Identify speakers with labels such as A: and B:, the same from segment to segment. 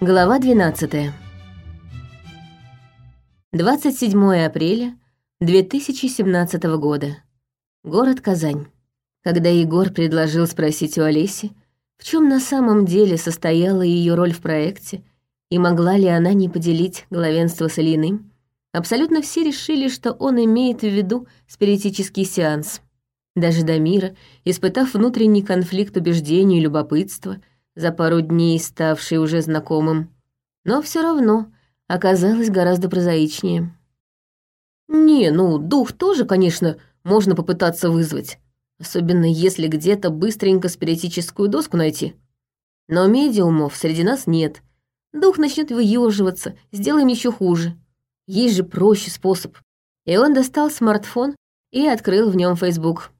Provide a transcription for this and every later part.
A: Глава 12. 27 апреля 2017 года. Город Казань. Когда Егор предложил спросить у Олеси, в чем на самом деле состояла ее роль в проекте, и могла ли она не поделить главенство с Ильиным, абсолютно все решили, что он имеет в виду спиритический сеанс. Даже Дамира, испытав внутренний конфликт убеждений и любопытства, за пару дней ставший уже знакомым, но все равно оказалось гораздо прозаичнее. Не, ну, дух тоже, конечно, можно попытаться вызвать, особенно если где-то быстренько спиритическую доску найти. Но медиумов среди нас нет. Дух начнет выеживаться, сделаем еще хуже. Есть же проще способ. И он достал смартфон и открыл в нем Facebook.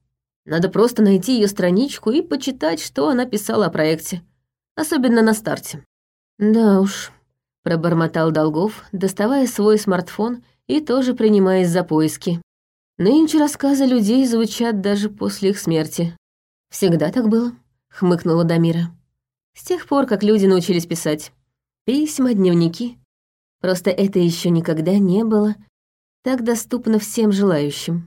A: Надо просто найти ее страничку и почитать, что она писала о проекте особенно на старте. Да уж, пробормотал Долгов, доставая свой смартфон и тоже принимаясь за поиски. Нынче рассказы людей звучат даже после их смерти. Всегда так было, хмыкнула Дамира. С тех пор, как люди научились писать. Письма, дневники. Просто это еще никогда не было так доступно всем желающим.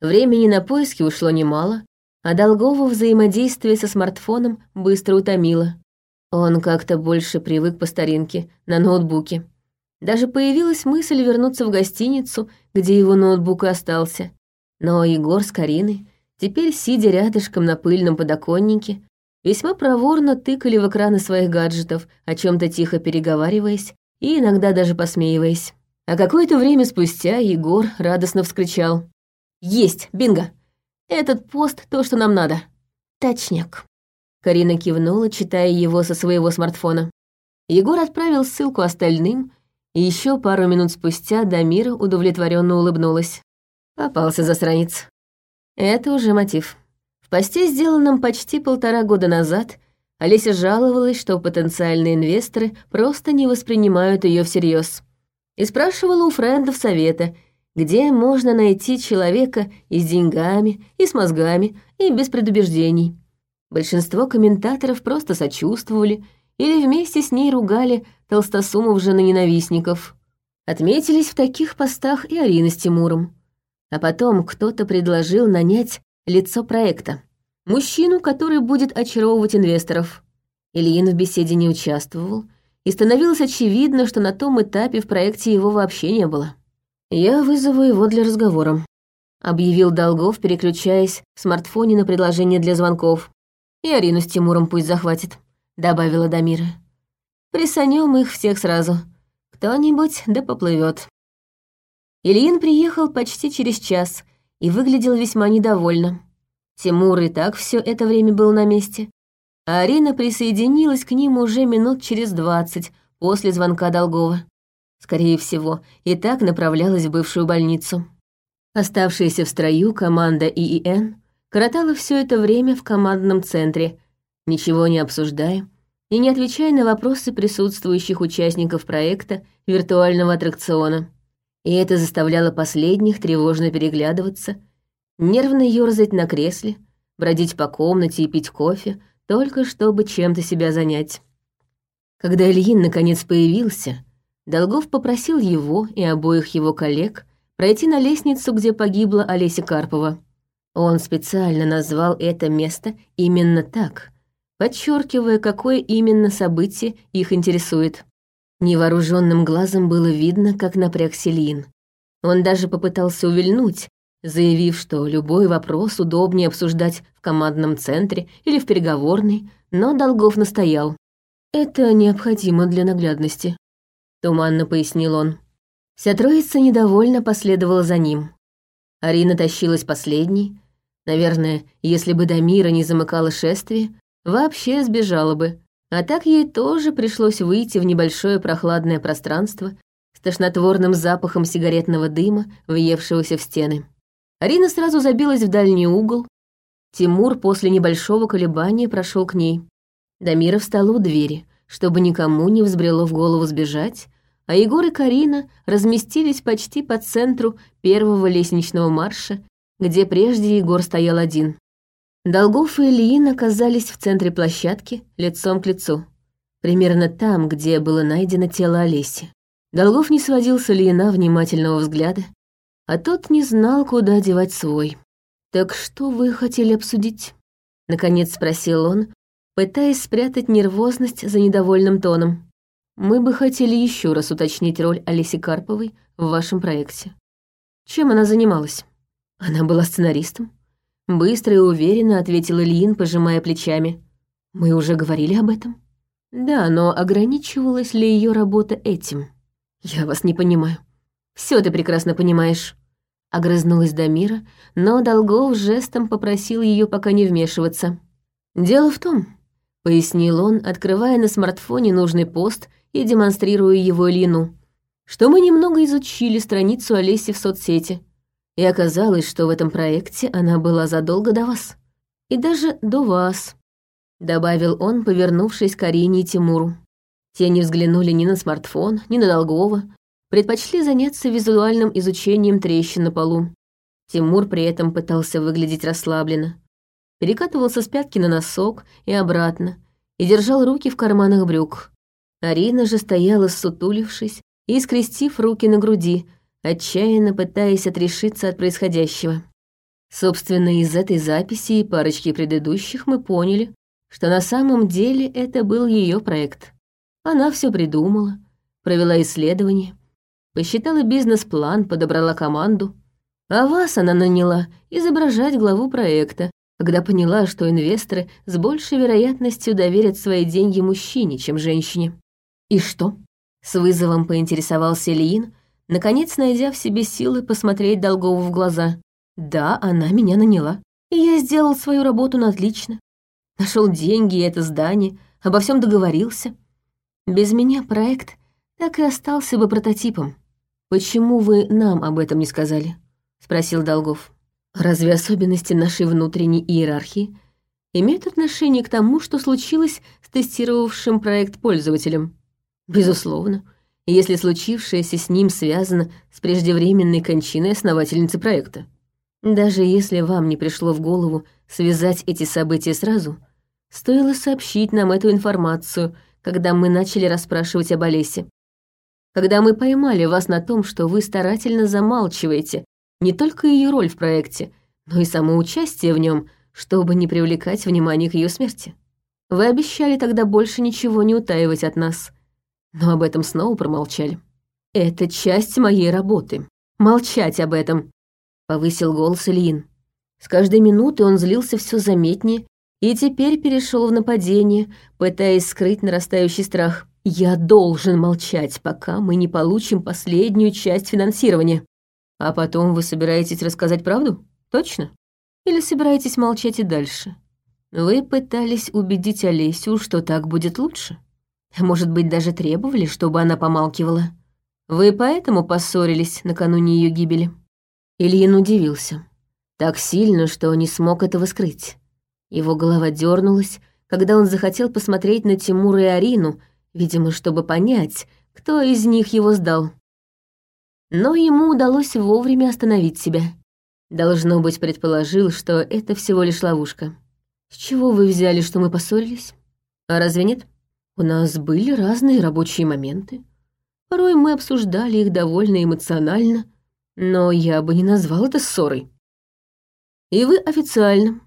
A: Времени на поиски ушло немало, а Долгова взаимодействие со смартфоном быстро утомило. Он как-то больше привык по старинке, на ноутбуке. Даже появилась мысль вернуться в гостиницу, где его ноутбук и остался. Но Егор с Кариной, теперь сидя рядышком на пыльном подоконнике, весьма проворно тыкали в экраны своих гаджетов, о чем то тихо переговариваясь и иногда даже посмеиваясь. А какое-то время спустя Егор радостно вскричал. «Есть, бинго! Этот пост — то, что нам надо. Точняк». Карина кивнула, читая его со своего смартфона. Егор отправил ссылку остальным, и еще пару минут спустя Дамира удовлетворенно улыбнулась. Попался за страниц. Это уже мотив. В посте, сделанном почти полтора года назад, Олеся жаловалась, что потенциальные инвесторы просто не воспринимают ее всерьез. И спрашивала у френдов совета, где можно найти человека и с деньгами, и с мозгами, и без предубеждений. Большинство комментаторов просто сочувствовали или вместе с ней ругали толстосумов жены-ненавистников. Отметились в таких постах и Арина с Тимуром. А потом кто-то предложил нанять лицо проекта. Мужчину, который будет очаровывать инвесторов. Ильин в беседе не участвовал, и становилось очевидно, что на том этапе в проекте его вообще не было. «Я вызову его для разговора», — объявил Долгов, переключаясь в смартфоне на предложение для звонков. И Арину с Тимуром пусть захватит», — добавила Дамира. «Присанем их всех сразу. Кто-нибудь да поплывет. Ильин приехал почти через час и выглядел весьма недовольно. Тимур и так все это время был на месте, а Арина присоединилась к ним уже минут через двадцать после звонка Долгова. Скорее всего, и так направлялась в бывшую больницу. Оставшаяся в строю команда ИИН коротала все это время в командном центре, ничего не обсуждая и не отвечая на вопросы присутствующих участников проекта виртуального аттракциона. И это заставляло последних тревожно переглядываться, нервно ёрзать на кресле, бродить по комнате и пить кофе, только чтобы чем-то себя занять. Когда Ильин наконец появился, Долгов попросил его и обоих его коллег пройти на лестницу, где погибла Олеся Карпова. Он специально назвал это место именно так, подчеркивая, какое именно событие их интересует. Невооруженным глазом было видно, как напряг Селин. Он даже попытался увильнуть, заявив, что любой вопрос удобнее обсуждать в командном центре или в переговорной, но Долгов настоял. «Это необходимо для наглядности», — туманно пояснил он. Вся троица недовольно последовала за ним. Арина тащилась последней, Наверное, если бы Дамира не замыкала шествие, вообще сбежала бы. А так ей тоже пришлось выйти в небольшое прохладное пространство с тошнотворным запахом сигаретного дыма, въевшегося в стены. Арина сразу забилась в дальний угол. Тимур после небольшого колебания прошел к ней. Дамира встала у двери, чтобы никому не взбрело в голову сбежать, а Егор и Карина разместились почти по центру первого лестничного марша где прежде Егор стоял один. Долгов и Ильин оказались в центре площадки, лицом к лицу. примерно там, где было найдено тело Олеси. Долгов не сводил с Ильина внимательного взгляда, а тот не знал, куда девать свой. «Так что вы хотели обсудить?» — наконец спросил он, пытаясь спрятать нервозность за недовольным тоном. «Мы бы хотели еще раз уточнить роль Олеси Карповой в вашем проекте. Чем она занималась?» «Она была сценаристом», — быстро и уверенно ответил Ильин, пожимая плечами. «Мы уже говорили об этом?» «Да, но ограничивалась ли ее работа этим?» «Я вас не понимаю». Все ты прекрасно понимаешь», — огрызнулась Дамира, но Долгов жестом попросил ее пока не вмешиваться. «Дело в том», — пояснил он, открывая на смартфоне нужный пост и демонстрируя его Ильину, что мы немного изучили страницу Олеси в соцсети, и оказалось, что в этом проекте она была задолго до вас. И даже до вас добавил он, повернувшись к Арине и Тимуру. Те не взглянули ни на смартфон, ни на Долгова, предпочли заняться визуальным изучением трещин на полу. Тимур при этом пытался выглядеть расслабленно. Перекатывался с пятки на носок и обратно, и держал руки в карманах брюк. Арина же стояла, сутулившись и скрестив руки на груди, отчаянно пытаясь отрешиться от происходящего. Собственно, из этой записи и парочки предыдущих мы поняли, что на самом деле это был ее проект. Она все придумала, провела исследование, посчитала бизнес-план, подобрала команду. А вас она наняла изображать главу проекта, когда поняла, что инвесторы с большей вероятностью доверят свои деньги мужчине, чем женщине. «И что?» — с вызовом поинтересовался Ильин, наконец найдя в себе силы посмотреть Долгову в глаза. «Да, она меня наняла, и я сделал свою работу на отлично. Нашел деньги и это здание, обо всем договорился. Без меня проект так и остался бы прототипом. Почему вы нам об этом не сказали? спросил Долгов. Разве особенности нашей внутренней иерархии имеют отношение к тому, что случилось с тестировавшим проект пользователем? Безусловно, если случившееся с ним связано с преждевременной кончиной основательницы проекта. Даже если вам не пришло в голову связать эти события сразу, Стоило сообщить нам эту информацию, когда мы начали расспрашивать об Олесе. Когда мы поймали вас на том, что вы старательно замалчиваете не только ее роль в проекте, но и само участие в нем, чтобы не привлекать внимание к ее смерти. Вы обещали тогда больше ничего не утаивать от нас, но об этом снова промолчали. Это часть моей работы. Молчать об этом, повысил голос Ильин. С каждой минуты он злился все заметнее и теперь перешел в нападение, пытаясь скрыть нарастающий страх. «Я должен молчать, пока мы не получим последнюю часть финансирования. А потом вы собираетесь рассказать правду? Точно? Или собираетесь молчать и дальше? Вы пытались убедить Олесю, что так будет лучше? Может быть, даже требовали, чтобы она помалкивала? Вы поэтому поссорились накануне ее гибели?» Ильин удивился. Так сильно, что не смог этого скрыть. Его голова дернулась, когда он захотел посмотреть на Тимура и Арину, видимо, чтобы понять, кто из них его сдал. Но ему удалось вовремя остановить себя. Должно быть, предположил, что это всего лишь ловушка. «С чего вы взяли, что мы поссорились? А разве нет? У нас были разные рабочие моменты. Порой мы обсуждали их довольно эмоционально, но я бы не назвал это ссорой. И вы официально,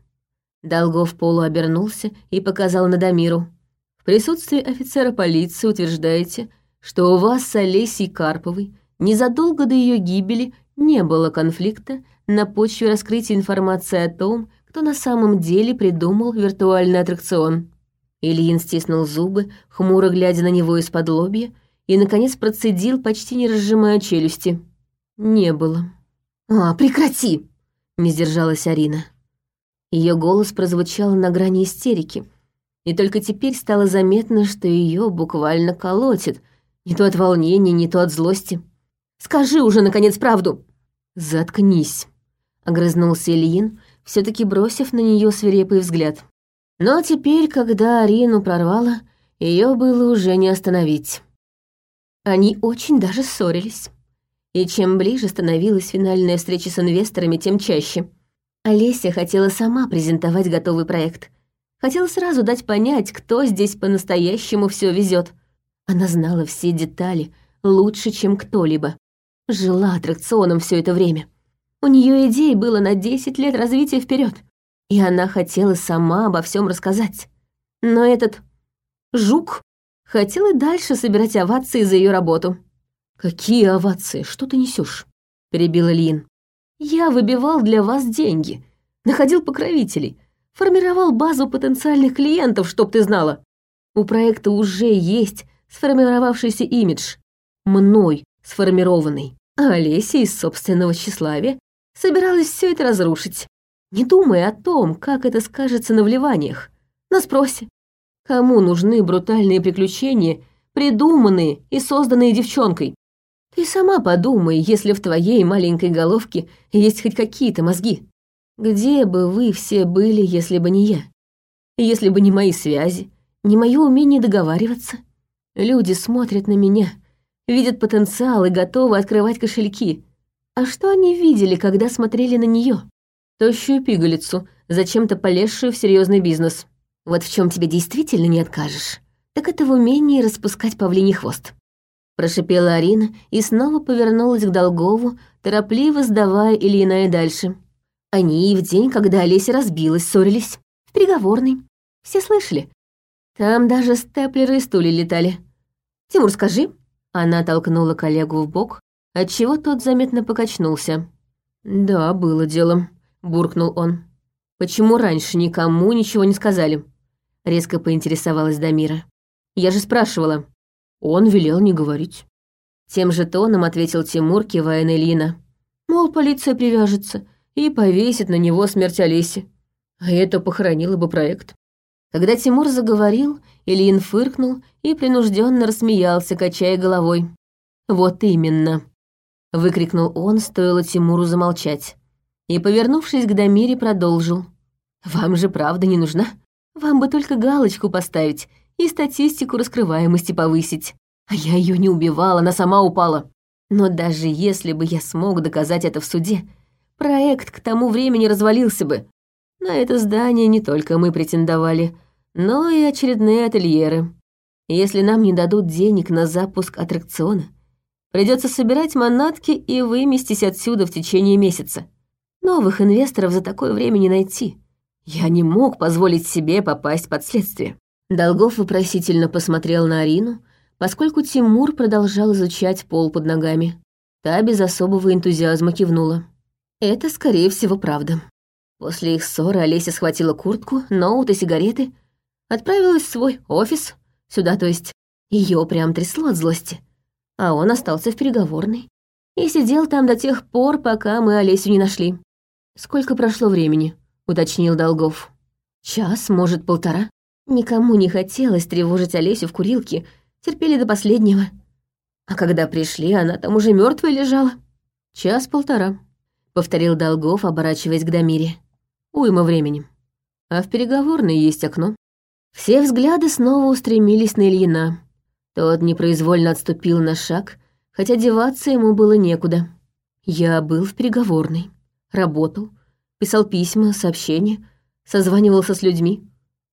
A: Долгов полуобернулся и показал на Дамиру. В присутствии офицера полиции утверждаете, что у вас с Олесей Карповой незадолго до ее гибели не было конфликта на почве раскрытия информации о том, кто на самом деле придумал виртуальный аттракцион. Ильин стиснул зубы, хмуро глядя на него из-под лобья, и, наконец, процедил, почти не разжимая челюсти. «Не было». «А, прекрати!» — не сдержалась Арина. Ее голос прозвучал на грани истерики, и только теперь стало заметно, что ее буквально колотит, не то от волнения, не то от злости. «Скажи уже, наконец, правду!» «Заткнись!» — огрызнулся Ильин, все таки бросив на нее свирепый взгляд. Но теперь, когда Арину прорвало, ее было уже не остановить. Они очень даже ссорились. И чем ближе становилась финальная встреча с инвесторами, тем чаще — Олеся хотела сама презентовать готовый проект. Хотела сразу дать понять, кто здесь по-настоящему все везет. Она знала все детали лучше, чем кто-либо. Жила аттракционом все это время. У нее идей было на 10 лет развития вперед, и она хотела сама обо всем рассказать. Но этот жук хотел и дальше собирать овации за ее работу. «Какие овации? Что ты несешь? перебила Лин. «Я выбивал для вас деньги, находил покровителей, формировал базу потенциальных клиентов, чтоб ты знала. У проекта уже есть сформировавшийся имидж, мной сформированный, а Олеся из собственного тщеславия собиралась все это разрушить, не думая о том, как это скажется на вливаниях, на спросе. Кому нужны брутальные приключения, придуманные и созданные девчонкой? Ты сама подумай, если в твоей маленькой головке есть хоть какие-то мозги. Где бы вы все были, если бы не я? Если бы не мои связи, не мое умение договариваться? Люди смотрят на меня, видят потенциал и готовы открывать кошельки. А что они видели, когда смотрели на нее? Тощую пигалицу, зачем-то полезшую в серьезный бизнес. Вот в чем тебе действительно не откажешь, так это в умении распускать павлиний хвост. Прошипела Арина и снова повернулась к Долгову, торопливо сдавая Ильина и дальше. Они и в день, когда Олеся разбилась, ссорились. В переговорной. Все слышали. Там даже степлеры и стулья летали. «Тимур, скажи». Она толкнула коллегу в бок, отчего тот заметно покачнулся. «Да, было делом», — буркнул он. «Почему раньше никому ничего не сказали?» Резко поинтересовалась Дамира. «Я же спрашивала». Он велел не говорить. Тем же тоном ответил Тимур, кивая на Ильина. «Мол, полиция привяжется, и повесит на него смерть Олеси. А это похоронило бы проект. Когда Тимур заговорил, Ильин фыркнул и принужденно рассмеялся, качая головой. «Вот именно!» — выкрикнул он, стоило Тимуру замолчать. И, повернувшись к Дамире, продолжил. «Вам же правда не нужна? Вам бы только галочку поставить и статистику раскрываемости повысить. А я ее не убивала, она сама упала. Но даже если бы я смог доказать это в суде, проект к тому времени развалился бы. На это здание не только мы претендовали, но и очередные ательеры. Если нам не дадут денег на запуск аттракциона, придется собирать манатки и выместись отсюда в течение месяца. Новых инвесторов за такое время не найти. Я не мог позволить себе попасть под следствие. Долгов вопросительно посмотрел на Арину, поскольку Тимур продолжал изучать пол под ногами. Та без особого энтузиазма кивнула. Это, скорее всего, правда. После их ссоры Олеся схватила куртку, ноут и сигареты, отправилась в свой офис, сюда, то есть, ее прям трясло от злости. А он остался в переговорной и сидел там до тех пор, пока мы Олесю не нашли. «Сколько прошло времени?» — уточнил Долгов. «Час, может, полтора. Никому не хотелось тревожить Олесю в курилке, терпели до последнего. А когда пришли, она там уже мертвая лежала. Час-полтора», — повторил Долгов, оборачиваясь к Дамире. «Уйма времени. А в переговорной есть окно». Все взгляды снова устремились на Ильина. Тот непроизвольно отступил на шаг, хотя деваться ему было некуда. Я был в переговорной, работал, писал письма, сообщения, созванивался с людьми.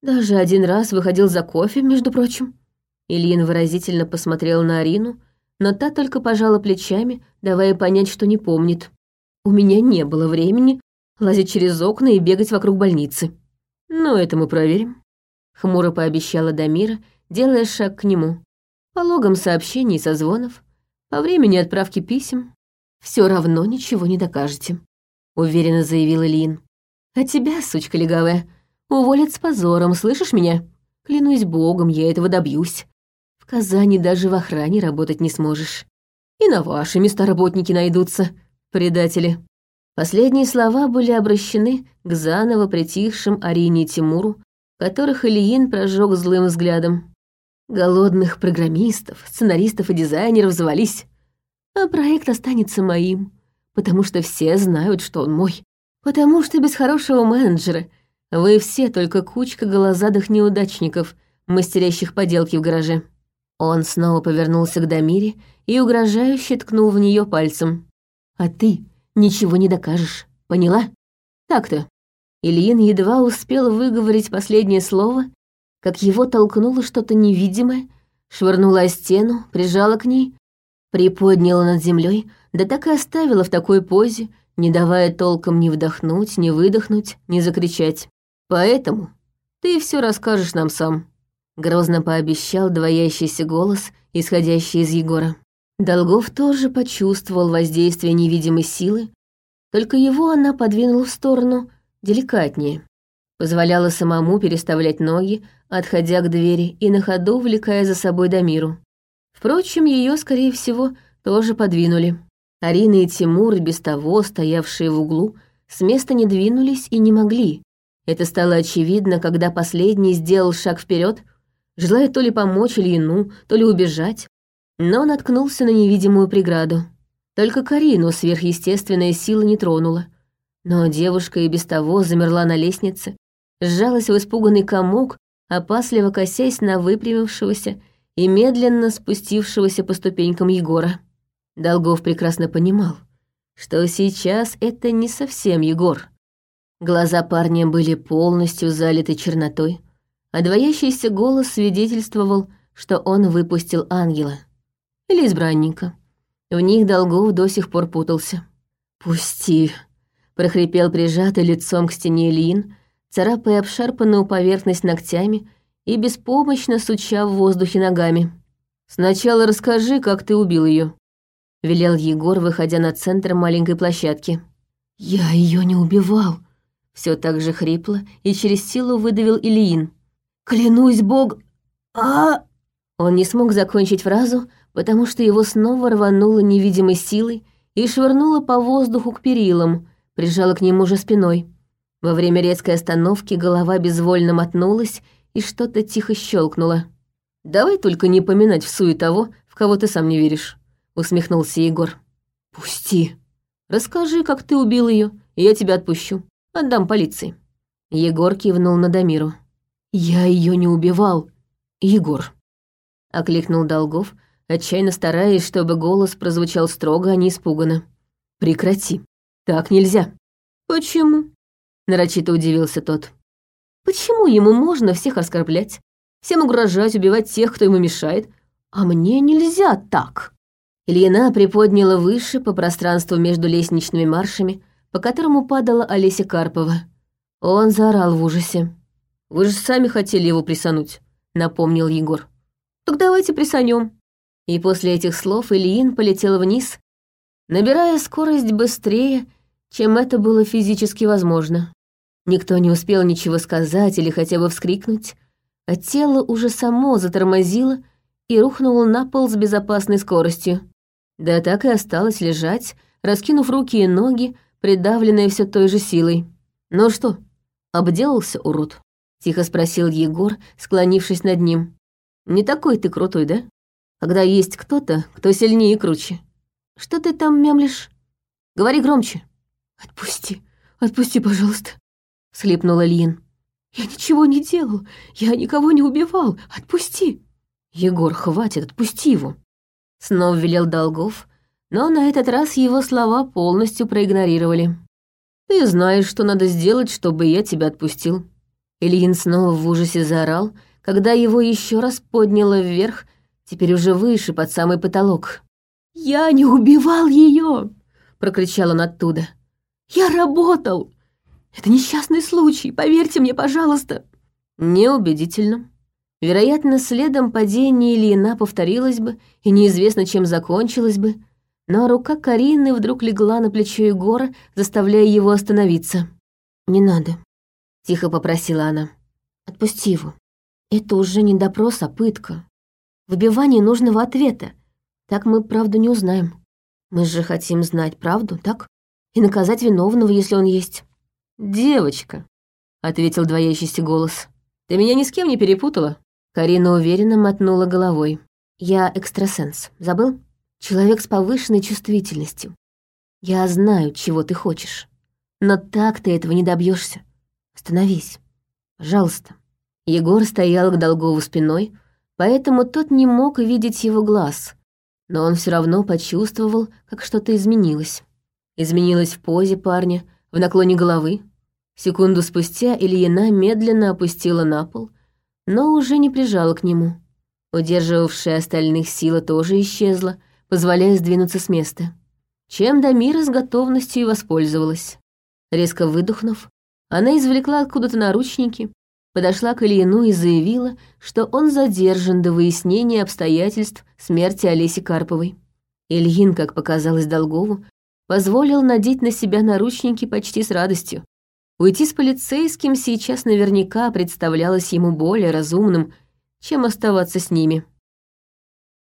A: Даже один раз выходил за кофе, между прочим. Ильин выразительно посмотрел на Арину, но та только пожала плечами, давая понять, что не помнит. У меня не было времени лазить через окна и бегать вокруг больницы. Но это мы проверим. Хмуро пообещала Дамира, делая шаг к нему. По логам сообщений и созвонов, по времени отправки писем, все равно ничего не докажете, уверенно заявил Ильин. А тебя, сучка легавая, уволят с позором, слышишь меня? Клянусь богом, я этого добьюсь. В Казани даже в охране работать не сможешь. И на ваши места работники найдутся предатели». Последние слова были обращены к заново притихшим Арине и Тимуру, которых Ильин прожег злым взглядом. Голодных программистов, сценаристов и дизайнеров завались. А проект останется моим, потому что все знают, что он мой. Потому что без хорошего менеджера вы все только кучка голозадых неудачников, мастерящих поделки в гараже. Он снова повернулся к Дамире и угрожающе ткнул в нее пальцем. А ты ничего не докажешь, поняла? Так-то. Ильин едва успел выговорить последнее слово, как его толкнуло что-то невидимое, швырнуло о стену, прижало к ней, приподняла над землей, да так и оставила в такой позе, не давая толком ни вдохнуть, ни выдохнуть, ни закричать. «Поэтому ты все расскажешь нам сам», — грозно пообещал двоящийся голос, исходящий из Егора. Долгов тоже почувствовал воздействие невидимой силы, только его она подвинула в сторону деликатнее. Позволяла самому переставлять ноги, отходя к двери и на ходу увлекая за собой Дамиру. Впрочем, ее, скорее всего, тоже подвинули. Арина и Тимур, без того стоявшие в углу, с места не двинулись и не могли. Это стало очевидно, когда последний сделал шаг вперед, желая то ли помочь Ильину, то ли убежать, но наткнулся на невидимую преграду. Только Карину сверхъестественная сила не тронула. Но девушка и без того замерла на лестнице, сжалась в испуганный комок, опасливо косясь на выпрямившегося и медленно спустившегося по ступенькам Егора. Долгов прекрасно понимал, что сейчас это не совсем Егор. Глаза парня были полностью залиты чернотой, а двоящийся голос свидетельствовал, что он выпустил ангела. Или избранника. В них Долгов до сих пор путался. «Пусти», — прохрипел прижатый лицом к стене Ильин, царапая обшарпанную поверхность ногтями и беспомощно суча в воздухе ногами. «Сначала расскажи, как ты убил ее, велел Егор, выходя на центр маленькой площадки. «Я ее не убивал», — все так же хрипло и через силу выдавил Ильин. «Клянусь бог... а Он не смог закончить фразу, потому что его снова рвануло невидимой силой и швырнуло по воздуху к перилам, прижало к нему же спиной. Во время резкой остановки голова безвольно мотнулась и что-то тихо щелкнуло. «Давай только не поминать в суе того, в кого ты сам не веришь», — усмехнулся Егор. «Пусти. Расскажи, как ты убил ее, и я тебя отпущу. Отдам полиции». Егор кивнул на Дамиру. «Я ее не убивал, Егор», — окликнул Долгов, отчаянно стараясь, чтобы голос прозвучал строго, а не испуганно. «Прекрати. Так нельзя». «Почему?» — нарочито удивился тот. «Почему ему можно всех оскорблять, всем угрожать, убивать тех, кто ему мешает, а мне нельзя так?» Ильина приподняла выше по пространству между лестничными маршами, по которому падала Олеся Карпова. Он заорал в ужасе. «Вы же сами хотели его присануть», — напомнил Егор. «Так давайте присанем. И после этих слов Ильин полетел вниз, набирая скорость быстрее, чем это было физически возможно. Никто не успел ничего сказать или хотя бы вскрикнуть, а тело уже само затормозило и рухнуло на пол с безопасной скоростью. Да так и осталось лежать, раскинув руки и ноги, придавленные все той же силой. «Ну что, обделался, урод?» — тихо спросил Егор, склонившись над ним. «Не такой ты крутой, да?» когда есть кто-то, кто сильнее и круче. Что ты там мямлишь? Говори громче. Отпусти, отпусти, пожалуйста, слипнула Лин. Я ничего не делал, я никого не убивал. Отпусти. Егор, хватит, отпусти его. Снова велел Долгов, но на этот раз его слова полностью проигнорировали. Ты знаешь, что надо сделать, чтобы я тебя отпустил. Ильин снова в ужасе заорал, когда его еще раз подняло вверх теперь уже выше, под самый потолок. «Я не убивал ее!» — прокричал он оттуда. «Я работал! Это несчастный случай, поверьте мне, пожалуйста!» Неубедительно. Вероятно, следом падение Ильина повторилось бы, и неизвестно, чем закончилось бы, но рука Карины вдруг легла на плечо Егора, заставляя его остановиться. «Не надо», — тихо попросила она. «Отпусти его. Это уже не допрос, а пытка выбивание нужного ответа. Так мы правду не узнаем. Мы же хотим знать правду, так? И наказать виновного, если он есть. «Девочка», — ответил двоящийся голос, — «ты меня ни с кем не перепутала?» Карина уверенно мотнула головой. «Я экстрасенс. Забыл? Человек с повышенной чувствительностью. Я знаю, чего ты хочешь. Но так ты этого не добьешься. Остановись. Пожалуйста». Егор стоял к Долгову спиной, поэтому тот не мог видеть его глаз, но он все равно почувствовал, как что-то изменилось. Изменилось в позе парня, в наклоне головы. Секунду спустя Ильина медленно опустила на пол, но уже не прижала к нему. Удерживавшая остальных сила тоже исчезла, позволяя сдвинуться с места. Чем Дамира с готовностью и воспользовалась. Резко выдохнув, она извлекла откуда-то наручники, подошла к Ильину и заявила, что он задержан до выяснения обстоятельств смерти Олеси Карповой. Ильин, как показалось Долгову, позволил надеть на себя наручники почти с радостью. Уйти с полицейским сейчас наверняка представлялось ему более разумным, чем оставаться с ними.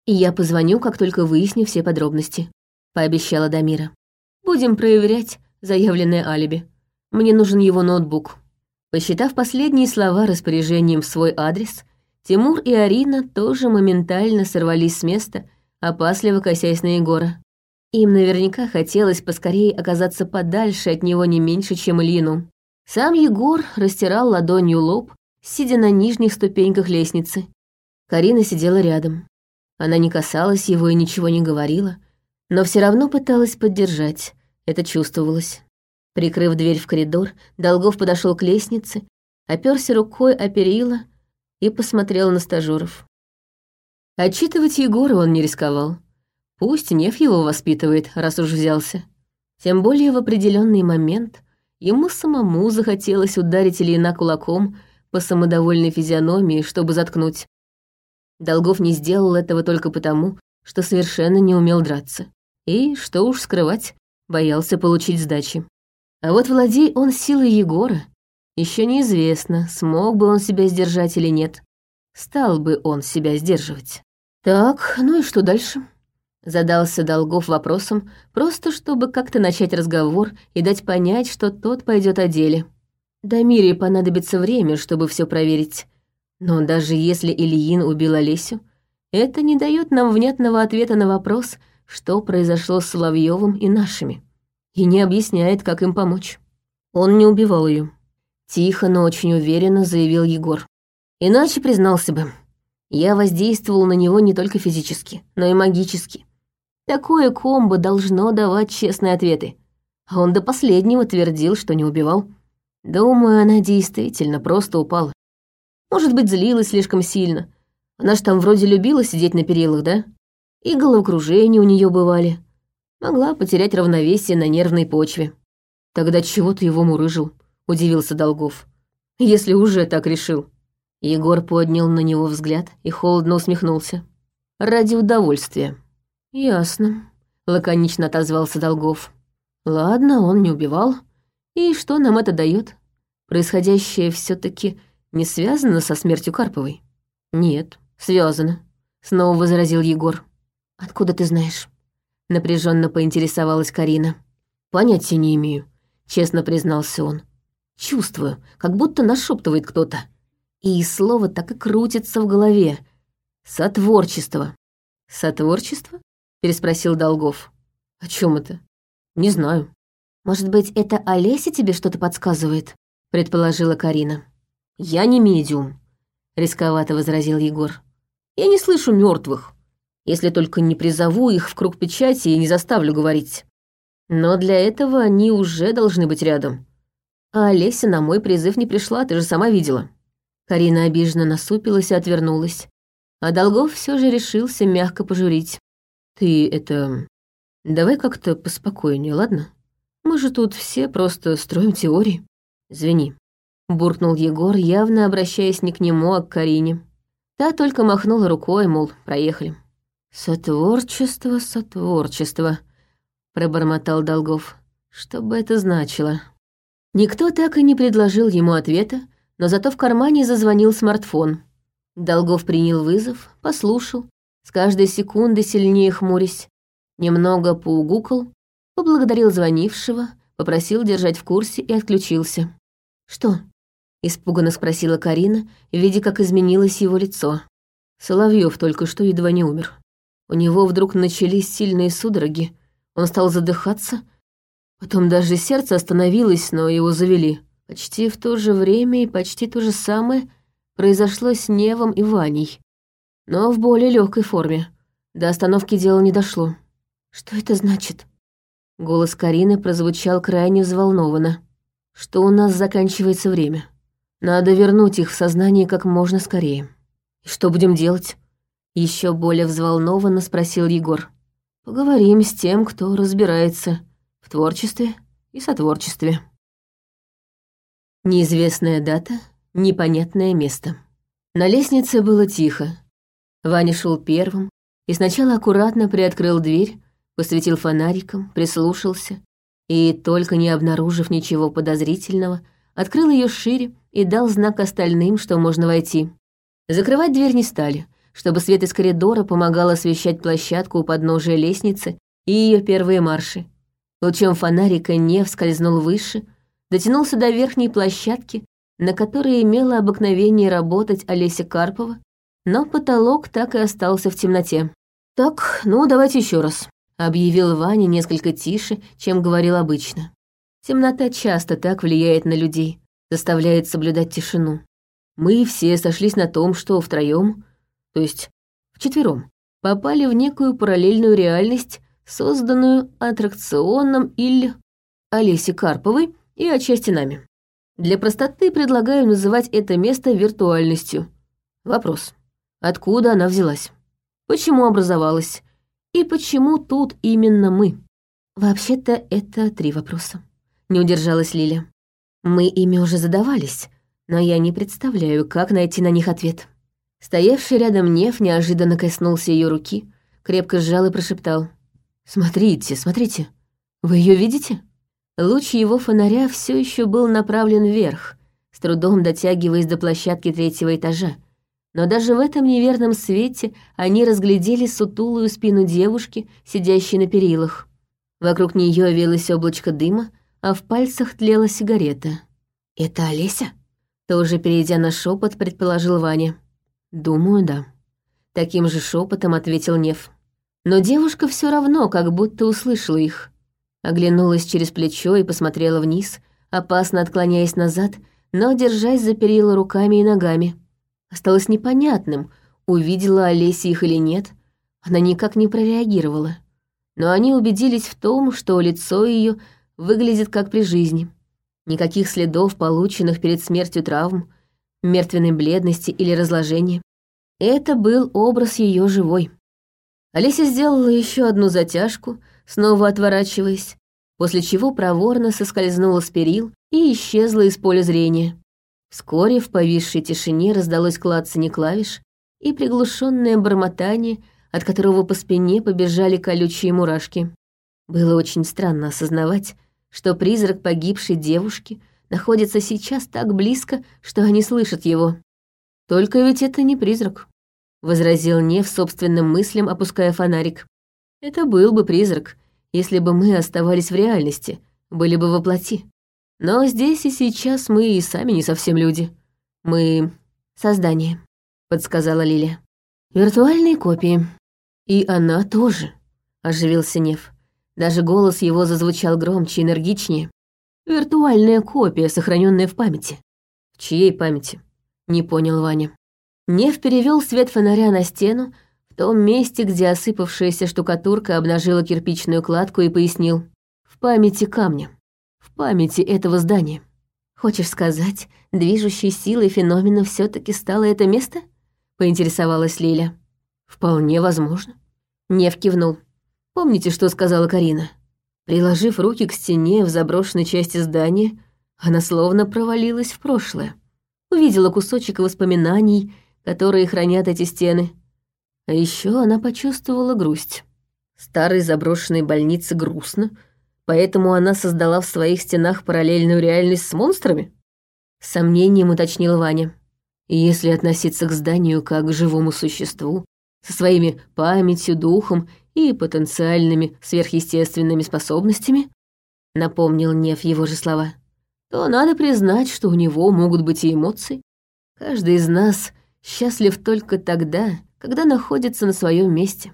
A: «И я позвоню, как только выясню все подробности», — пообещала Дамира. «Будем проверять заявленное алиби. Мне нужен его ноутбук». Посчитав последние слова распоряжением в свой адрес, Тимур и Арина тоже моментально сорвались с места, опасливо косясь на Егора. Им наверняка хотелось поскорее оказаться подальше от него не меньше, чем Ильину. Сам Егор растирал ладонью лоб, сидя на нижних ступеньках лестницы. Карина сидела рядом. Она не касалась его и ничего не говорила, но все равно пыталась поддержать. Это чувствовалось. Прикрыв дверь в коридор, Долгов подошел к лестнице, оперся рукой о перила и посмотрел на стажеров. Отчитывать Егора он не рисковал. Пусть Нев его воспитывает, раз уж взялся. Тем более в определенный момент ему самому захотелось ударить Ильина кулаком по самодовольной физиономии, чтобы заткнуть. Долгов не сделал этого только потому, что совершенно не умел драться. И, что уж скрывать, боялся получить сдачи. А вот владей он силой Егора, еще неизвестно, смог бы он себя сдержать или нет. Стал бы он себя сдерживать. Так, ну и что дальше? Задался Долгов вопросом, просто чтобы как-то начать разговор и дать понять, что тот пойдет о деле. Дамире понадобится время, чтобы все проверить. Но даже если Ильин убил Олесю, это не дает нам внятного ответа на вопрос, что произошло с Соловьевым и нашими и не объясняет, как им помочь. Он не убивал ее. Тихо, но очень уверенно заявил Егор. Иначе признался бы. Я воздействовал на него не только физически, но и магически. Такое комбо должно давать честные ответы. А он до последнего твердил, что не убивал. Думаю, она действительно просто упала. Может быть, злилась слишком сильно. Она ж там вроде любила сидеть на перилах, да? И головокружения у нее бывали могла потерять равновесие на нервной почве. Тогда чего ты его мурыжил? Удивился Долгов. Если уже так решил. Егор поднял на него взгляд и холодно усмехнулся. Ради удовольствия. Ясно. Лаконично отозвался Долгов. Ладно, он не убивал. И что нам это дает? Происходящее все таки не связано со смертью Карповой? Нет, связано. Снова возразил Егор. Откуда ты знаешь? напряженно поинтересовалась Карина. Понятия не имею, честно признался он. Чувствую, как будто нашептывает кто-то. И слово так и крутится в голове. Сотворчество. Сотворчество? Переспросил Долгов. О чем это? Не знаю. Может быть, это Олеся тебе что-то подсказывает? предположила Карина. Я не медиум, рисковато возразил Егор. Я не слышу мертвых если только не призову их в круг печати и не заставлю говорить. Но для этого они уже должны быть рядом. А Олеся на мой призыв не пришла, ты же сама видела». Карина обиженно насупилась и отвернулась. А Долгов все же решился мягко пожурить. «Ты это... Давай как-то поспокойнее, ладно? Мы же тут все просто строим теории. Извини», — буркнул Егор, явно обращаясь не к нему, а к Карине. Та только махнула рукой, мол, проехали. «Сотворчество, сотворчество», — пробормотал Долгов. «Что бы это значило?» Никто так и не предложил ему ответа, но зато в кармане зазвонил смартфон. Долгов принял вызов, послушал, с каждой секунды сильнее хмурясь, немного поугукал, поблагодарил звонившего, попросил держать в курсе и отключился. «Что?» — испуганно спросила Карина, видя, как изменилось его лицо. Соловьев только что едва не умер. У него вдруг начались сильные судороги. Он стал задыхаться. Потом даже сердце остановилось, но его завели. Почти в то же время и почти то же самое произошло с Невом и Ваней. Но в более легкой форме. До остановки дело не дошло. «Что это значит?» Голос Карины прозвучал крайне взволнованно. что у нас заканчивается время. Надо вернуть их в сознание как можно скорее. И что будем делать? Еще более взволнованно спросил Егор. Поговорим с тем, кто разбирается в творчестве и сотворчестве. Неизвестная дата, непонятное место. На лестнице было тихо. Ваня шел первым и сначала аккуратно приоткрыл дверь, посветил фонариком, прислушался и, только не обнаружив ничего подозрительного, открыл ее шире и дал знак остальным, что можно войти. Закрывать дверь не стали, чтобы свет из коридора помогал освещать площадку у подножия лестницы и ее первые марши. Лучом фонарика не скользнул выше, дотянулся до верхней площадки, на которой имела обыкновение работать Олеся Карпова, но потолок так и остался в темноте. «Так, ну давайте еще раз», — объявил Ваня несколько тише, чем говорил обычно. Темнота часто так влияет на людей, заставляет соблюдать тишину. Мы все сошлись на том, что втроем, то есть вчетвером, попали в некую параллельную реальность, созданную аттракционом или Олеси Карповой и отчасти нами. Для простоты предлагаю называть это место виртуальностью. Вопрос. Откуда она взялась? Почему образовалась? И почему тут именно мы? Вообще-то это три вопроса. Не удержалась Лиля. Мы ими уже задавались, но я не представляю, как найти на них ответ. Стоявший рядом Нев неожиданно коснулся ее руки, крепко сжал и прошептал. «Смотрите, смотрите. Вы ее видите?» Луч его фонаря все еще был направлен вверх, с трудом дотягиваясь до площадки третьего этажа. Но даже в этом неверном свете они разглядели сутулую спину девушки, сидящей на перилах. Вокруг нее вилось облачко дыма, а в пальцах тлела сигарета. «Это Олеся?» Тоже перейдя на шепот, предположил Ваня. «Думаю, да». Таким же шепотом ответил Нев. Но девушка все равно как будто услышала их. Оглянулась через плечо и посмотрела вниз, опасно отклоняясь назад, но держась за перила руками и ногами. Осталось непонятным, увидела Олеся их или нет. Она никак не прореагировала. Но они убедились в том, что лицо ее выглядит как при жизни. Никаких следов, полученных перед смертью травм, мертвенной бледности или разложения. Это был образ ее живой. Олеся сделала еще одну затяжку, снова отворачиваясь, после чего проворно соскользнула с перил и исчезла из поля зрения. Вскоре в повисшей тишине раздалось клацанье клавиш и приглушенное бормотание, от которого по спине побежали колючие мурашки. Было очень странно осознавать, что призрак погибшей девушки находится сейчас так близко, что они слышат его. Только ведь это не призрак возразил Нев собственным мыслям, опуская фонарик. Это был бы призрак, если бы мы оставались в реальности, были бы воплоти. Но здесь и сейчас мы и сами не совсем люди. Мы создание, подсказала Лиля. Виртуальные копии. И она тоже, оживился Нев. Даже голос его зазвучал громче, энергичнее. Виртуальная копия, сохраненная в памяти. В чьей памяти? Не понял Ваня. Нев перевел свет фонаря на стену, в том месте, где осыпавшаяся штукатурка обнажила кирпичную кладку и пояснил. В памяти камня. Памяти этого здания. Хочешь сказать, движущей силой феномена все таки стало это место? Поинтересовалась Лиля. Вполне возможно. Нев кивнул. Помните, что сказала Карина? Приложив руки к стене в заброшенной части здания, она словно провалилась в прошлое. Увидела кусочек воспоминаний которые хранят эти стены. А еще она почувствовала грусть. Старой заброшенной больнице грустно, поэтому она создала в своих стенах параллельную реальность с монстрами? С сомнением уточнил Ваня. И если относиться к зданию как к живому существу, со своими памятью, духом и потенциальными сверхъестественными способностями, напомнил Нев его же слова, то надо признать, что у него могут быть и эмоции. Каждый из нас счастлив только тогда, когда находится на своем месте.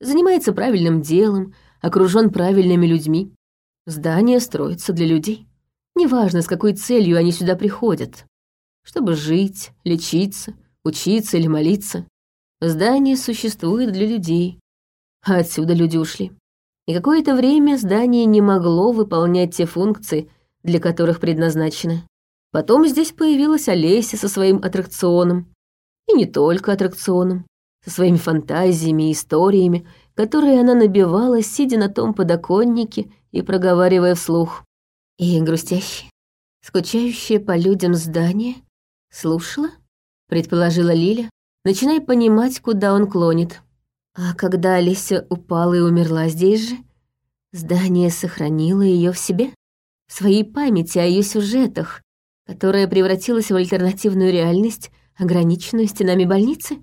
A: Занимается правильным делом, окружен правильными людьми. Здание строится для людей. Неважно, с какой целью они сюда приходят. Чтобы жить, лечиться, учиться или молиться. Здание существует для людей. А отсюда люди ушли. И какое-то время здание не могло выполнять те функции, для которых предназначены. Потом здесь появилась Олеся со своим аттракционом. И не только аттракционом, со своими фантазиями и историями, которые она набивала, сидя на том подоконнике и проговаривая вслух. И грустящее, скучающее по людям здание слушала, предположила Лиля, начиная понимать, куда он клонит. А когда Олеся упала и умерла здесь же, здание сохранило ее в себе, в своей памяти о ее сюжетах, которая превратилась в альтернативную реальность, ограниченную стенами больницы?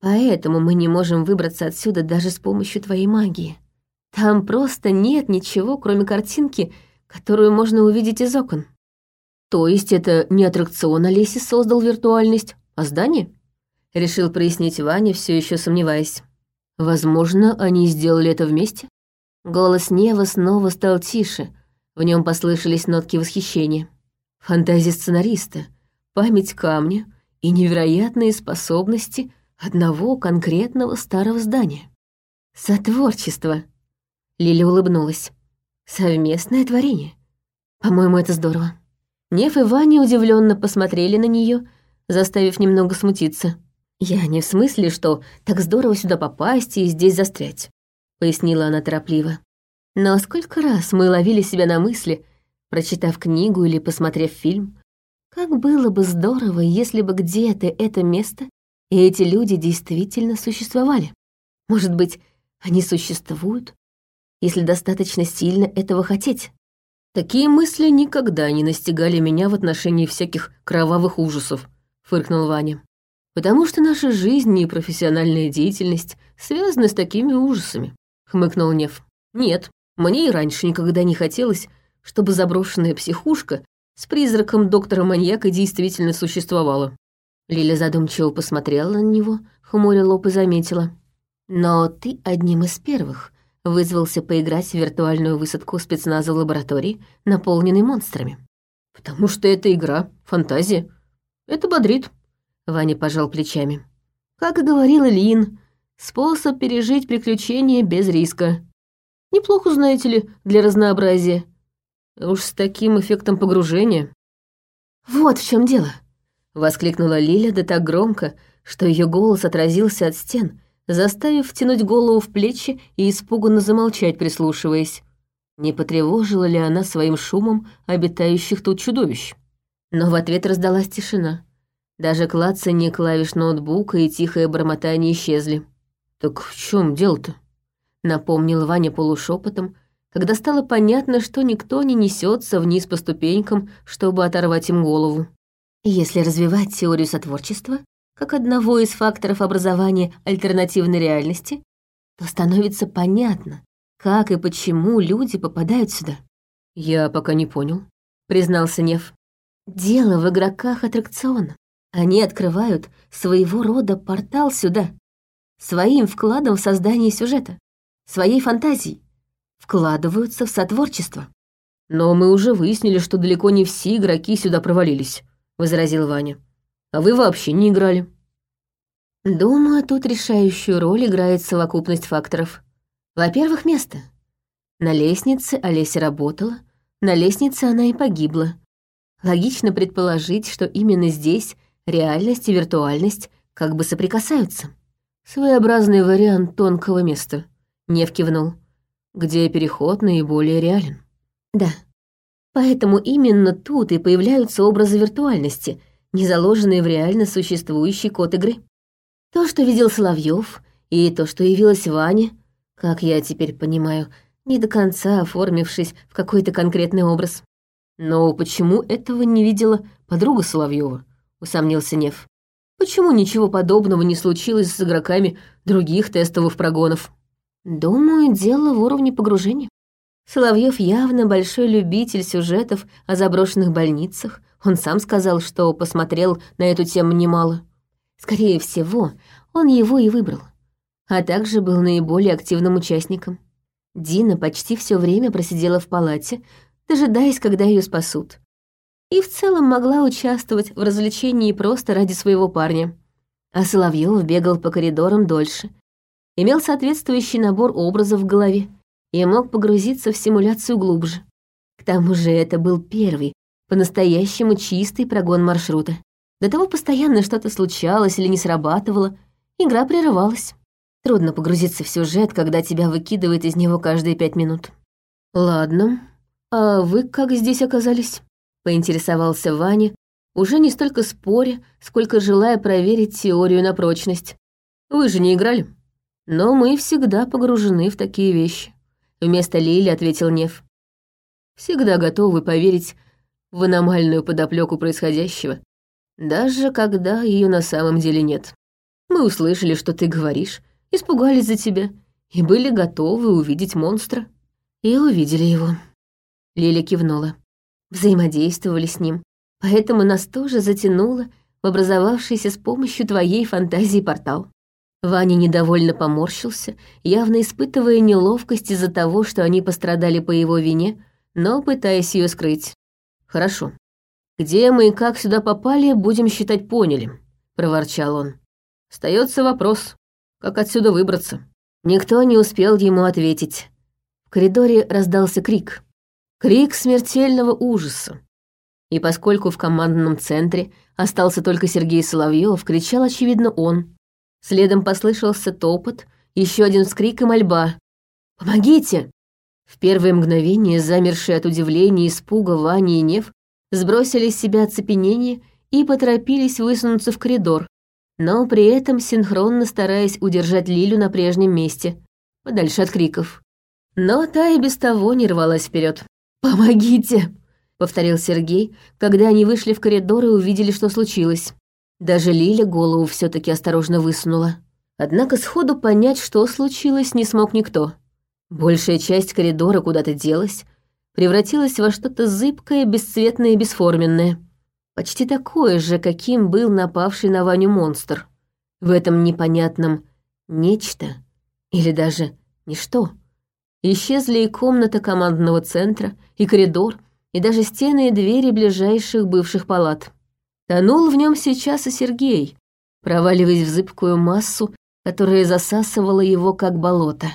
A: Поэтому мы не можем выбраться отсюда даже с помощью твоей магии. Там просто нет ничего, кроме картинки, которую можно увидеть из окон. То есть это не аттракцион Олеси создал виртуальность, а здание? Решил прояснить Ваня, все еще сомневаясь. Возможно, они сделали это вместе? Голос Нева снова стал тише, в нем послышались нотки восхищения. Фантазия сценариста, память камня и невероятные способности одного конкретного старого здания. Сотворчество. Лиля улыбнулась. Совместное творение. По-моему, это здорово. Нев и Ваня удивленно посмотрели на нее, заставив немного смутиться. «Я не в смысле, что так здорово сюда попасть и здесь застрять», — пояснила она торопливо. «Но сколько раз мы ловили себя на мысли, прочитав книгу или посмотрев фильм, как было бы здорово, если бы где-то это место и эти люди действительно существовали. Может быть, они существуют, если достаточно сильно этого хотеть. Такие мысли никогда не настигали меня в отношении всяких кровавых ужасов, фыркнул Ваня потому что наша жизнь и профессиональная деятельность связаны с такими ужасами», — хмыкнул Нев. «Нет, мне и раньше никогда не хотелось, чтобы заброшенная психушка с призраком доктора-маньяка действительно существовала». Лиля задумчиво посмотрела на него, хмуря лоб и заметила. «Но ты одним из первых вызвался поиграть в виртуальную высадку спецназа в лаборатории, наполненной монстрами». «Потому что это игра, фантазия. Это бодрит», Ваня пожал плечами. Как и говорила Лин, способ пережить приключения без риска. Неплохо, знаете ли, для разнообразия. Уж с таким эффектом погружения. Вот в чем дело, воскликнула Лиля да так громко, что ее голос отразился от стен, заставив втянуть голову в плечи и испуганно замолчать, прислушиваясь. Не потревожила ли она своим шумом обитающих тут чудовищ? Но в ответ раздалась тишина. Даже клацанье клавиш ноутбука и тихое бормотание исчезли. «Так в чем дело-то?» — напомнил Ваня полушепотом, когда стало понятно, что никто не несется вниз по ступенькам, чтобы оторвать им голову. Если развивать теорию сотворчества, как одного из факторов образования альтернативной реальности, то становится понятно, как и почему люди попадают сюда. «Я пока не понял», — признался Нев. «Дело в игроках аттракциона. Они открывают своего рода портал сюда, своим вкладом в создание сюжета, своей фантазией, вкладываются в сотворчество. «Но мы уже выяснили, что далеко не все игроки сюда провалились», — возразил Ваня. «А вы вообще не играли». Думаю, тут решающую роль играет совокупность факторов. Во-первых, место. На лестнице Олеся работала, на лестнице она и погибла. Логично предположить, что именно здесь реальность и виртуальность как бы соприкасаются. Своеобразный вариант тонкого места, Нев кивнул, где переход наиболее реален. Да, поэтому именно тут и появляются образы виртуальности, не заложенные в реально существующий код игры. То, что видел Соловьев, и то, что явилось Ване, как я теперь понимаю, не до конца оформившись в какой-то конкретный образ. Но почему этого не видела подруга Соловьева? — усомнился Нев. «Почему ничего подобного не случилось с игроками других тестовых прогонов?» «Думаю, дело в уровне погружения. Соловьев явно большой любитель сюжетов о заброшенных больницах. Он сам сказал, что посмотрел на эту тему немало. Скорее всего, он его и выбрал. А также был наиболее активным участником. Дина почти все время просидела в палате, дожидаясь, когда ее спасут и в целом могла участвовать в развлечении просто ради своего парня. А Соловьев бегал по коридорам дольше, имел соответствующий набор образов в голове и мог погрузиться в симуляцию глубже. К тому же это был первый, по-настоящему чистый прогон маршрута. До того постоянно что-то случалось или не срабатывало, игра прерывалась. Трудно погрузиться в сюжет, когда тебя выкидывает из него каждые пять минут. «Ладно, а вы как здесь оказались?» — поинтересовался Ваня, уже не столько споря, сколько желая проверить теорию на прочность. «Вы же не играли?» «Но мы всегда погружены в такие вещи», — вместо Лили ответил Нев. «Всегда готовы поверить в аномальную подоплеку происходящего, даже когда ее на самом деле нет. Мы услышали, что ты говоришь, испугались за тебя и были готовы увидеть монстра. И увидели его. Лиля кивнула. Взаимодействовали с ним, поэтому нас тоже затянуло в образовавшийся с помощью твоей фантазии портал. Ваня недовольно поморщился, явно испытывая неловкость из-за того, что они пострадали по его вине, но пытаясь ее скрыть. «Хорошо. Где мы и как сюда попали, будем считать поняли», — проворчал он. Остается вопрос, как отсюда выбраться?» Никто не успел ему ответить. В коридоре раздался крик. Крик смертельного ужаса. И поскольку в командном центре остался только Сергей Соловьев, кричал, очевидно, он. Следом послышался топот, еще один вскрик и мольба. «Помогите!» В первое мгновение, замершие от удивления и испуга Ваня и Нев, сбросили с себя оцепенение и поторопились высунуться в коридор, но при этом синхронно стараясь удержать Лилю на прежнем месте, подальше от криков. Но та и без того не рвалась вперед. «Помогите!» — повторил Сергей, когда они вышли в коридор и увидели, что случилось. Даже Лиля голову все таки осторожно высунула. Однако сходу понять, что случилось, не смог никто. Большая часть коридора куда-то делась, превратилась во что-то зыбкое, бесцветное и бесформенное. Почти такое же, каким был напавший на Ваню монстр. В этом непонятном «нечто» или даже «ничто» исчезли и комната командного центра, и коридор, и даже стены и двери ближайших бывших палат. Тонул в нем сейчас и Сергей, проваливаясь в зыбкую массу, которая засасывала его как болото.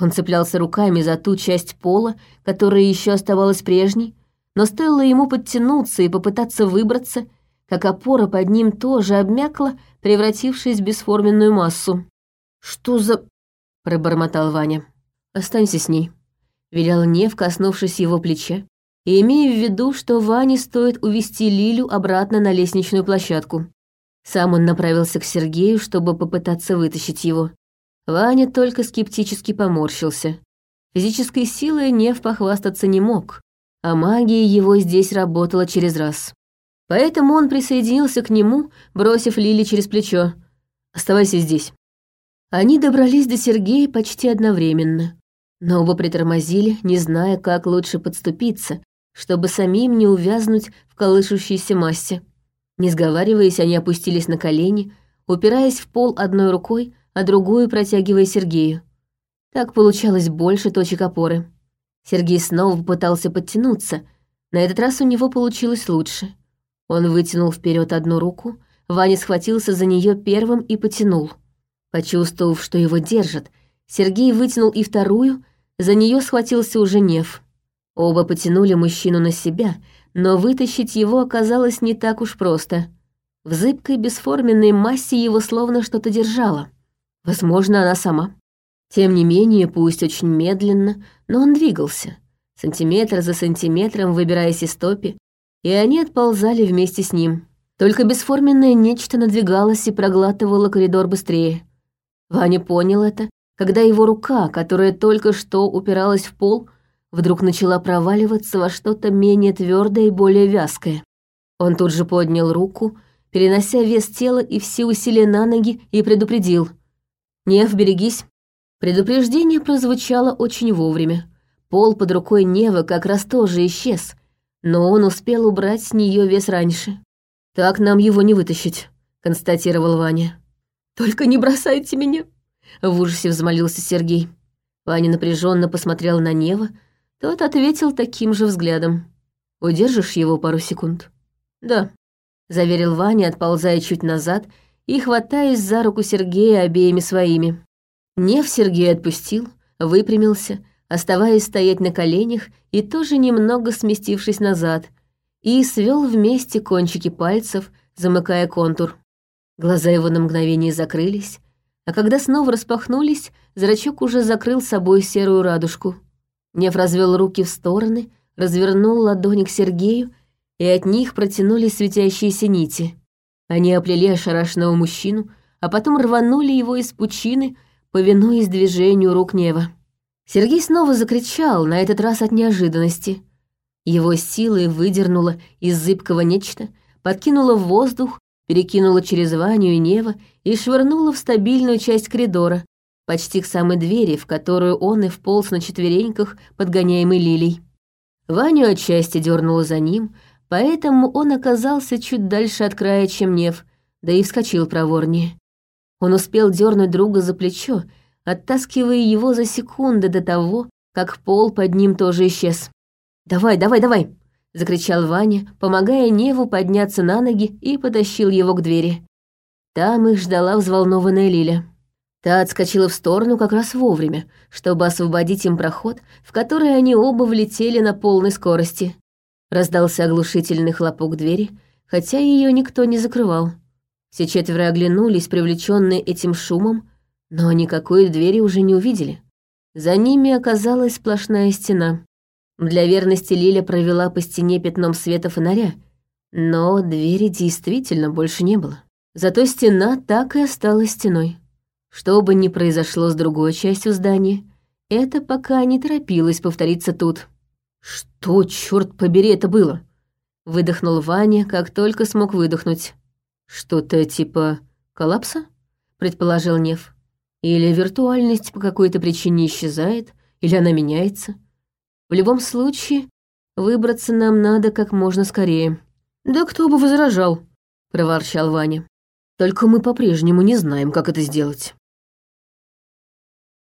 A: Он цеплялся руками за ту часть пола, которая еще оставалась прежней, но стоило ему подтянуться и попытаться выбраться, как опора под ним тоже обмякла, превратившись в бесформенную массу. «Что за...» — пробормотал Ваня. «Останься с ней», — велел Нев, коснувшись его плеча, и имея в виду, что Ване стоит увести Лилю обратно на лестничную площадку. Сам он направился к Сергею, чтобы попытаться вытащить его. Ваня только скептически поморщился. Физической силой Нев похвастаться не мог, а магия его здесь работала через раз. Поэтому он присоединился к нему, бросив Лили через плечо. «Оставайся здесь». Они добрались до Сергея почти одновременно, но оба притормозили, не зная, как лучше подступиться, чтобы самим не увязнуть в колышущейся массе. Не сговариваясь, они опустились на колени, упираясь в пол одной рукой, а другую протягивая Сергею. Так получалось больше точек опоры. Сергей снова попытался подтянуться. На этот раз у него получилось лучше. Он вытянул вперед одну руку, Ваня схватился за нее первым и потянул. Почувствовав, что его держат, Сергей вытянул и вторую, за нее схватился уже Нев. Оба потянули мужчину на себя, но вытащить его оказалось не так уж просто. В зыбкой бесформенной массе его словно что-то держало. Возможно, она сама. Тем не менее, пусть очень медленно, но он двигался, сантиметр за сантиметром выбираясь из топи, и они отползали вместе с ним. Только бесформенное нечто надвигалось и проглатывало коридор быстрее. Ваня понял это, когда его рука, которая только что упиралась в пол, вдруг начала проваливаться во что-то менее твердое и более вязкое. Он тут же поднял руку, перенося вес тела и все усилия на ноги, и предупредил. «Нев, берегись, Предупреждение прозвучало очень вовремя. Пол под рукой Невы как раз тоже исчез, но он успел убрать с нее вес раньше. «Так нам его не вытащить», — констатировал Ваня. «Только не бросайте меня!» — в ужасе взмолился Сергей. Ваня напряженно посмотрел на Нева, тот ответил таким же взглядом. «Удержишь его пару секунд?» «Да», — заверил Ваня, отползая чуть назад и хватаясь за руку Сергея обеими своими. Нев Сергей отпустил, выпрямился, оставаясь стоять на коленях и тоже немного сместившись назад, и свел вместе кончики пальцев, замыкая контур. Глаза его на мгновение закрылись, а когда снова распахнулись, зрачок уже закрыл собой серую радужку. Нев развел руки в стороны, развернул ладони к Сергею, и от них протянулись светящиеся нити. Они оплели ошарашенного мужчину, а потом рванули его из пучины, повинуясь движению рук Нева. Сергей снова закричал, на этот раз от неожиданности. Его силой выдернуло из зыбкого нечто, подкинуло в воздух, перекинуло через Ваню и Нева и швырнуло в стабильную часть коридора, почти к самой двери, в которую он и вполз на четвереньках, подгоняемый Лилей. Ваню отчасти дернуло за ним, поэтому он оказался чуть дальше от края, чем Нев, да и вскочил проворнее. Он успел дернуть друга за плечо, оттаскивая его за секунды до того, как пол под ним тоже исчез. «Давай, давай, давай!» — закричал Ваня, помогая Неву подняться на ноги и потащил его к двери. Там их ждала взволнованная Лиля. Та отскочила в сторону как раз вовремя, чтобы освободить им проход, в который они оба влетели на полной скорости. Раздался оглушительный хлопок двери, хотя ее никто не закрывал. Все четверо оглянулись, привлеченные этим шумом, но никакой двери уже не увидели. За ними оказалась сплошная стена. Для верности Лиля провела по стене пятном света фонаря, но двери действительно больше не было. Зато стена так и осталась стеной. Что бы ни произошло с другой частью здания, это пока не торопилось повториться тут. «Что, черт побери, это было?» — выдохнул Ваня, как только смог выдохнуть. «Что-то типа коллапса?» — предположил Нев. «Или виртуальность по какой-то причине исчезает, или она меняется. В любом случае, выбраться нам надо как можно скорее. Да кто бы возражал, проворчал Ваня. Только мы по-прежнему не знаем, как это сделать.